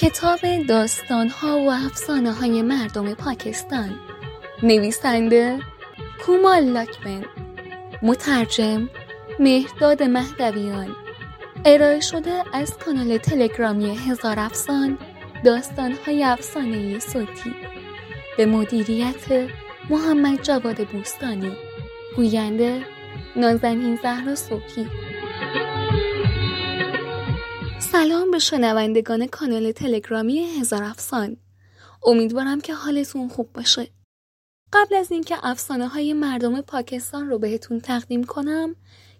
کتاب داستانها و افسانه های مردم پاکستان. نویسنده کومال لاکمن. مترجم مهداد مهدویان. ارائه شده از کانال تلگرامی هزار افسان داستانهای افسانه صوتی. به مدیریت محمد جواد بوستانی. گوینده نازنین زهرا صبحی سلام به شنوندگان کانال تلگرامی هزار افسان. امیدوارم که حالتون خوب باشه. قبل از اینکه افسانه های مردم پاکستان رو بهتون تقدیم کنم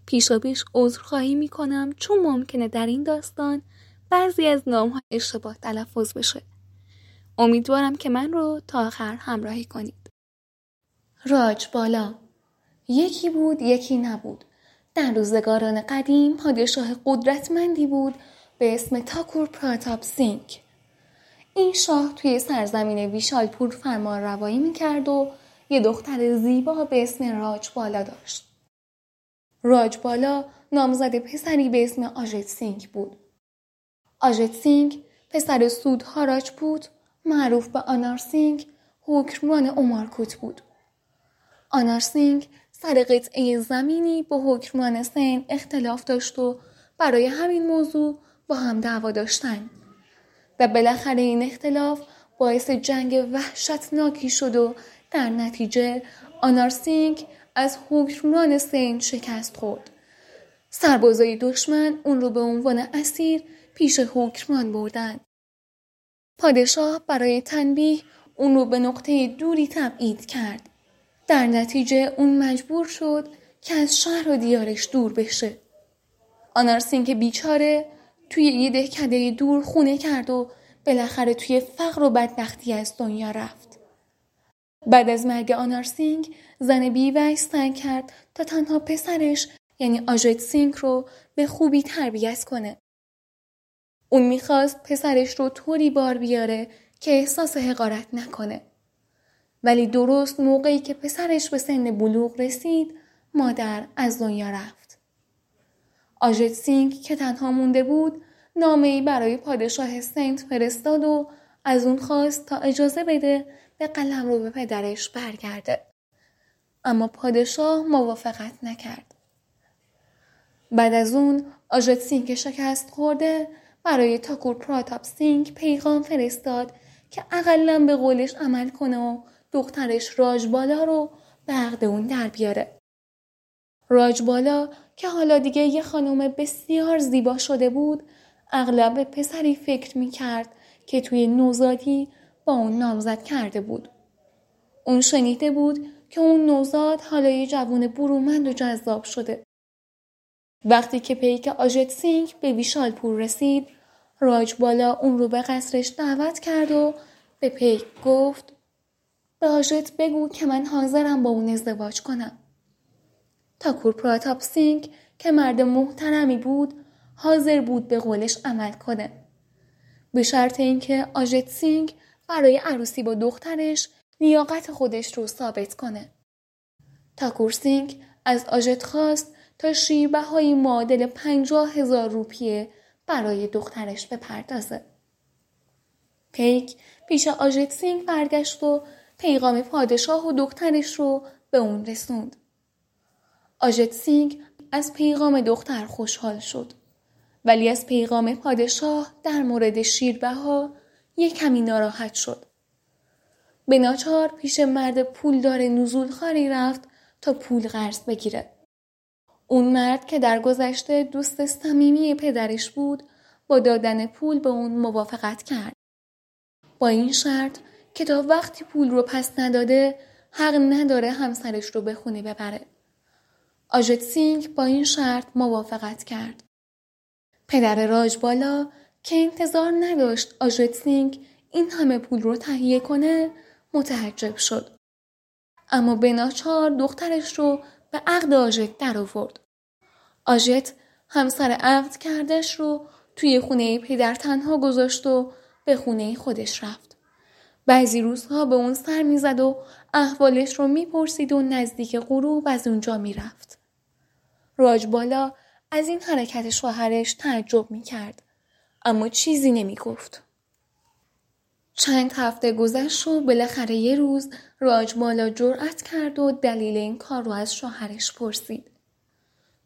پیشا پیش عذرخواهی می‌کنم چون ممکنه در این داستان بعضی از نام ها اشتباه تلفظ بشه. امیدوارم که من رو تا آخر همراهی کنید. راج بالا. یکی بود یکی نبود. در روزگاران قدیم پادشاه قدرتمندی بود به اسم تاکور پراتاپ سینگ این شاه توی سرزمین ویشالپور فرمان روایی می‌کرد و یه دختر زیبا به اسم راج بالا داشت. راج بالا نامزد پسری به اسم آژت سینگ بود. آژت سینگ پسر سود هاراج بود معروف به آنار سینگ حکمران اومارکوت بود. آنار سینگ سر قطعه زمینی با حکمران سیند اختلاف داشت و برای همین موضوع با هم دعوا داشتن و بالاخره این اختلاف باعث جنگ وحشتناکی شد و در نتیجه آنارسینگ از حکمران سیند شکست خورد. سربازای دشمن اون رو به عنوان اسیر پیش حکمران بردن. پادشاه برای تنبیه اون رو به نقطه دوری تبعید کرد. در نتیجه اون مجبور شد که از شهر و دیارش دور بشه. آنارسینگ بیچاره توی یه دهکده دور خونه کرد و بالاخره توی فقر و بدبختی از دنیا رفت. بعد از مرگ آنارسینگ زن بیوه سعی کرد تا تنها پسرش یعنی آژت سینگ رو به خوبی تربیت کنه. اون می‌خواست پسرش رو طوری بار بیاره که احساس حقارت نکنه. ولی درست موقعی که پسرش به سن بلوغ رسید مادر از دنیا رفت. آژت سینگ که تنها مونده بود نامه ای برای پادشاه سنت فرستاد و از اون خواست تا اجازه بده به قلم رو به پدرش برگرده. اما پادشاه موافقت نکرد. بعد از اون آژت سینگ شکست خورده برای تاکور پراتاپ سینگ پیغام فرستاد که اقلا به قولش عمل کنه و دخترش راجبالا رو به عقد اون در بیاره. راجبالا که حالا دیگه یه خانم بسیار زیبا شده بود اغلب به پسری فکر می کرد که توی نوزادی با اون نامزد کرده بود. اون شنیده بود که اون نوزاد حالا یه جوون برومند و جذاب شده. وقتی که پیک آژت سینگ به ویشالپور رسید راج بالا اون رو به قصرش دعوت کرد و به پیک گفت به آژت بگو که من حاضرم با اون ازدواج کنم. تاکور پراتاپ سینگ که مرد محترمی بود حاضر بود به قولش عمل کنه. به شرط اینکه آژت سینگ برای عروسی با دخترش لیاقت خودش رو ثابت کنه. تاکور سینگ از آجت خواست تا شیربهایی معادل پنجاه هزار روپیه برای دخترش بپردازه. پیک پیش آجت سینگ برگشت و پیغام پادشاه و دخترش رو به اون رسوند. آجت سینگ از پیغام دختر خوشحال شد. ولی از پیغام پادشاه در مورد شیربها یک کمی ناراحت شد. به ناچار پیش مرد پولدار نزول خاری رفت تا پول قرض بگیره. اون مرد که در گذشته دوست صمیمی پدرش بود با دادن پول به اون موافقت کرد. با این شرط که تا وقتی پول رو پس نداده حق نداره همسرش رو به خونه ببره. آژت سینگ با این شرط موافقت کرد. پدر راجبالا که انتظار نداشت آژت سینگ این همه پول رو تهیه کنه متعجب شد. اما به ناچار دخترش رو به عقد آژت در آورد. آژت همسر عقد کردش رو توی خونه پدر تنها گذاشت و به خونه خودش رفت. بعضی روزها به اون سر می‌زد و احوالش رو می‌پرسید و نزدیک غروب از اونجا می‌رفت. راجبالا از این حرکت شوهرش تعجب می کرد. اما چیزی نمی گفت. چند هفته گذشت و بالاخره یه روز راجمالا جرأت کرد و دلیل این کار رو از شوهرش پرسید.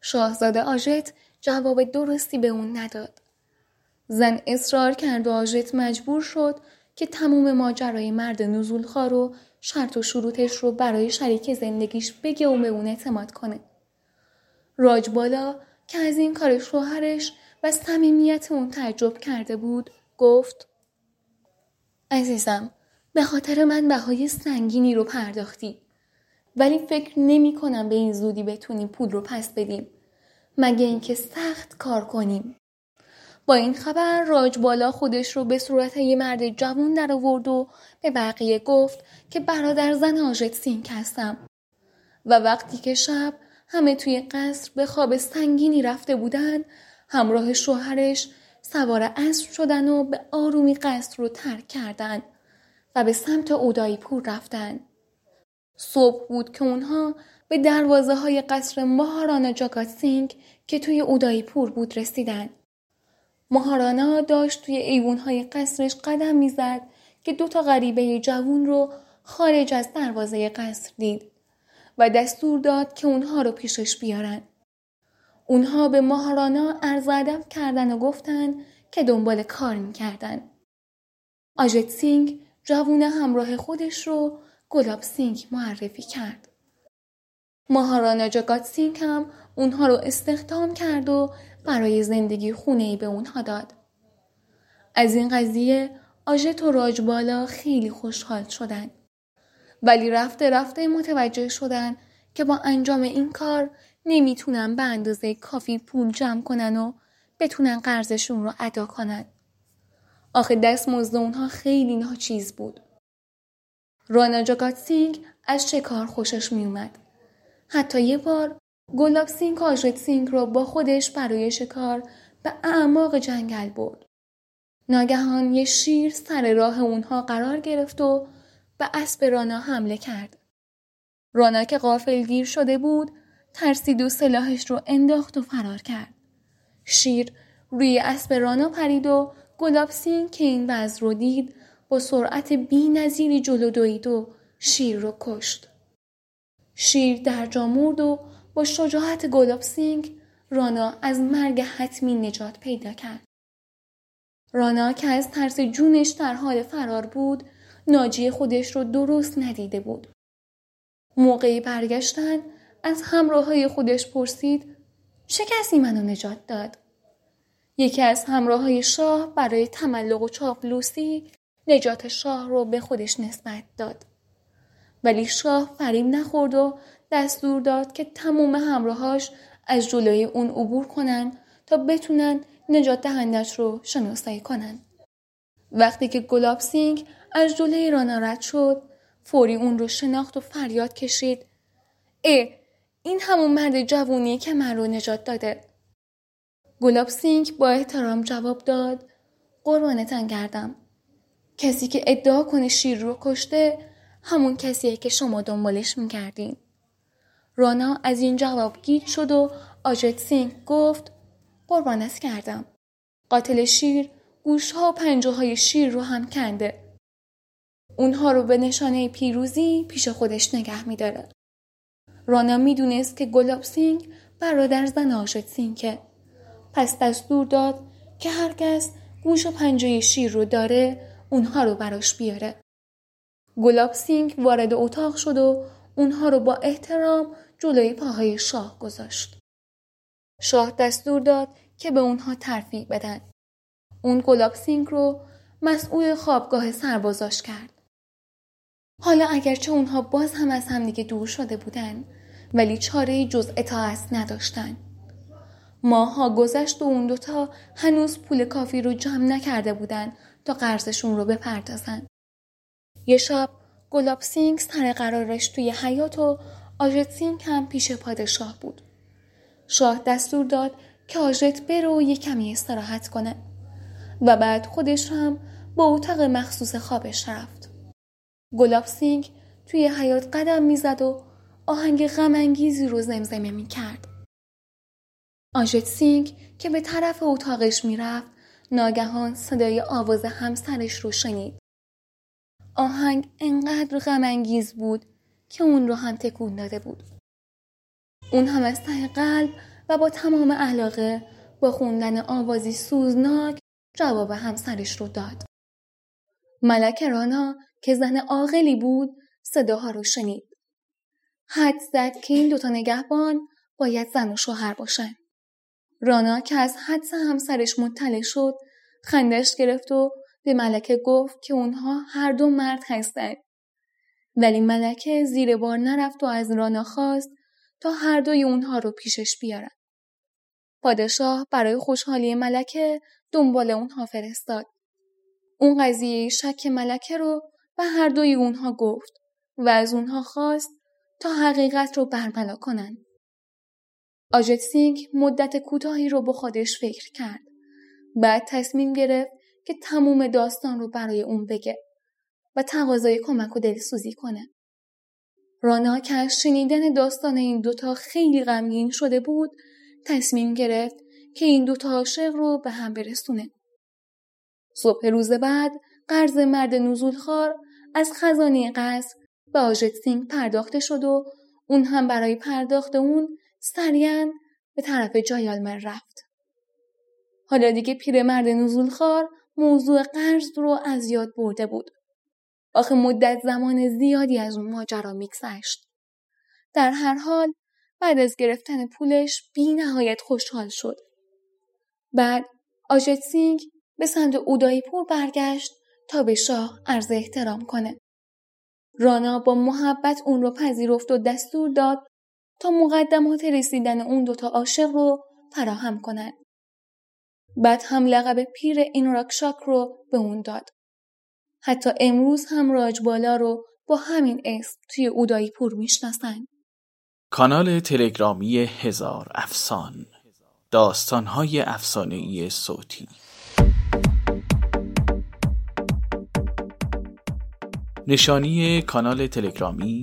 شاهزاده آژت جواب درستی به اون نداد. زن اصرار کرد و آژت مجبور شد که تموم ماجرای مرد نزولخوار و شرط و شروطش رو برای شریک زندگیش بگه و به اون اعتماد کنه. راجبالا که از این کار شوهرش و صمیمیت اون تعجب کرده بود گفت عزیزم به خاطر من بهای سنگینی رو پرداختی. ولی فکر نمی کنم به این زودی بتونیم پول رو پس بدیم. مگه اینکه سخت کار کنیم. با این خبر راج بالا خودش رو به صورت یه مرد جوون در آورد و به بقیه گفت که برادر زن آژت سینک هستم. و وقتی که شب همه توی قصر به خواب سنگینی رفته بودن همراه شوهرش سوار اسب شدن و به آرومی قصر رو ترک کردن و به سمت اودایی پور رفتن. صبح بود که اونها به دروازه های قصر مهارانا جاگات سینگ که توی اودایی پور بود رسیدن. مهارانا داشت توی ایوون های قصرش قدم می‌زد که دو تا غریبه جوون رو خارج از دروازه قصر دید و دستور داد که اونها رو پیشش بیارن. اونها به مهارانا عرض ادب کردن و گفتن که دنبال کار می‌کردن. آجت سینگ جوون همراه خودش رو گلاب سینگ معرفی کرد. مهارانا جاگات سینگ هم اونها رو استخدام کرد و برای زندگی خونه ای به اونها داد. از این قضیه آجت و راجبالا خیلی خوشحال شدن. ولی رفته رفته متوجه شدن که با انجام این کار نمی‌تونن به اندازه کافی پول جمع کنن و بتونن قرضشون رو ادا کنن. آخه دستمزد اونها خیلی ناچیز بود. رانا جاگات سینگ از شکار خوشش میومد. حتی یه بار گلاب سینگ آجت سینگ رو با خودش برای شکار به اعماق جنگل برد. ناگهان یه شیر سر راه اونها قرار گرفت و به اسب رانا حمله کرد. رانا که غافل گیر شده بود ترسید و سلاحش رو انداخت و فرار کرد. شیر روی اسب رانا پرید و گلاب سینگ که این وضع رو دید با سرعت بی نظیری جلو دوید و شیر رو کشت. شیر در جا مرد و با شجاعت گلاب سینگ رانا از مرگ حتمی نجات پیدا کرد. رانا که از ترس جونش در حال فرار بود ناجی خودش رو درست ندیده بود. موقعی برگشتن از همراه های خودش پرسید چه کسی منو نجات داد؟ یکی از همراه های شاه برای تملق و چاپلوسی نجات شاه رو به خودش نسبت داد. ولی شاه فریب نخورد و دستور داد که تموم همراهاش از جلوی اون عبور کنن تا بتونن نجات‌دهنده‌ش رو شناسایی کنن. وقتی که گلاب سینگ از جلوی رانا رد شد فوری اون رو شناخت و فریاد کشید اه این همون مرد جوونیه که من رو نجات داده. گلاب سینگ با احترام جواب داد قربانتان گردم. کسی که ادعا کنه شیر رو کشته همون کسیه که شما دنبالش می‌کردین. رانا از این جواب گیج شد و آجت سینگ گفت قربانت گردم. قاتل شیر گوشها و پنجه های شیر رو هم کنده. اونها رو به نشانه پیروزی پیش خودش نگه میداره. رانا می‌دونست که گلاب سینگ برادر زن آجت سینگه. پس دستور داد که هر کس گوش و پنجه شیر رو داره اونها رو براش بیاره. گلاب سینگ وارد اتاق شد و اونها رو با احترام جلوی پاهای شاه گذاشت. شاه دستور داد که به اونها ترفیع بدن. اون گلاب سینگ رو مسئول خوابگاه سربازاش کرد. حالا اگرچه اونها باز هم از همدیگه دور شده بودن ولی چاره‌ای جز اطاعت نداشتن. ماه‌ها گذشت و اون دوتا هنوز پول کافی رو جمع نکرده بودن تا قرضشون رو بپردازن. یه شب گلاب سینگ سر قرارش توی حیاط و آجت سینگ هم پیش پادشاه بود. شاه دستور داد که آجت بره و یه کمی استراحت کنه و بعد خودش هم به اتاق مخصوص خوابش رفت. گلاب سینگ توی حیاط قدم می‌زد و آهنگ غم‌انگیزی رو زمزمه می کرد. آجت سینگ که به طرف اتاقش می‌رفت ناگهان صدای آواز همسرش رو شنید. آهنگ انقدر غم‌انگیز بود که اون رو هم تکون داده بود. اون هم از ته قلب و با تمام علاقه با خوندن آوازی سوزناک جواب همسرش رو داد. ملک رانا که زن عاقلی بود صداها رو شنید. حد زد که این دوتا نگهبان باید زن و شوهر باشن. رانا که از حدس همسرش مطلع شد خندش گرفت و به ملکه گفت که اونها هر دو مرد هستند. ولی ملکه زیر بار نرفت و از رانا خواست تا هر دوی اونها رو پیشش بیارن. پادشاه برای خوشحالی ملکه دنبال اونها فرستاد. اون قضیه شک ملکه رو به هر دوی اونها گفت و از اونها خواست تا حقیقت رو برملا کنن. آجت سینگ مدت کوتاهی رو با خودش فکر کرد. بعد تصمیم گرفت که تموم داستان رو برای اون بگه و تقاضای کمک و دلسوزی کنه. رانا که از شنیدن داستان این دوتا خیلی غمگین شده بود تصمیم گرفت که این دوتا عاشق رو به هم برسونه. صبح روز بعد قرض مرد نزولخوار از خزانه قصر به آژت سینگ پرداخته شد و اون هم برای پرداخت اون سریعا به طرف جایالمر رفت. حالا دیگه پیرمرد نزولخوار موضوع قرض رو از یاد برده بود. آخه مدت زمان زیادی از اون ماجرا میگذشت. در هر حال بعد از گرفتن پولش بی نهایت خوشحال شد. بعد آجت سینگ به سمت اودایی پور برگشت تا به شاه عرض احترام کنه. رانا با محبت اون رو پذیرفت و دستور داد تا مقدمات رسیدن اون دوتا عاشق رو فراهم کنند. بعد هم لقب پیر این راکشاک رو به اون داد. حتی امروز هم راجبالا رو با همین اسم توی اودایی پور می‌شناسن. کانال تلگرامی هزار افسان داستانهای افسانه‌ای صوتی. نشانی کانال تلگرامی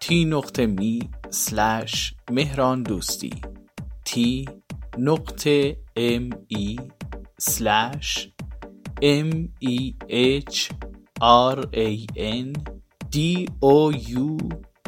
تی نقطه می سلش مهران دوستی تی نقطه ام ای سلش ام ای اچ آر ای ان دی او یو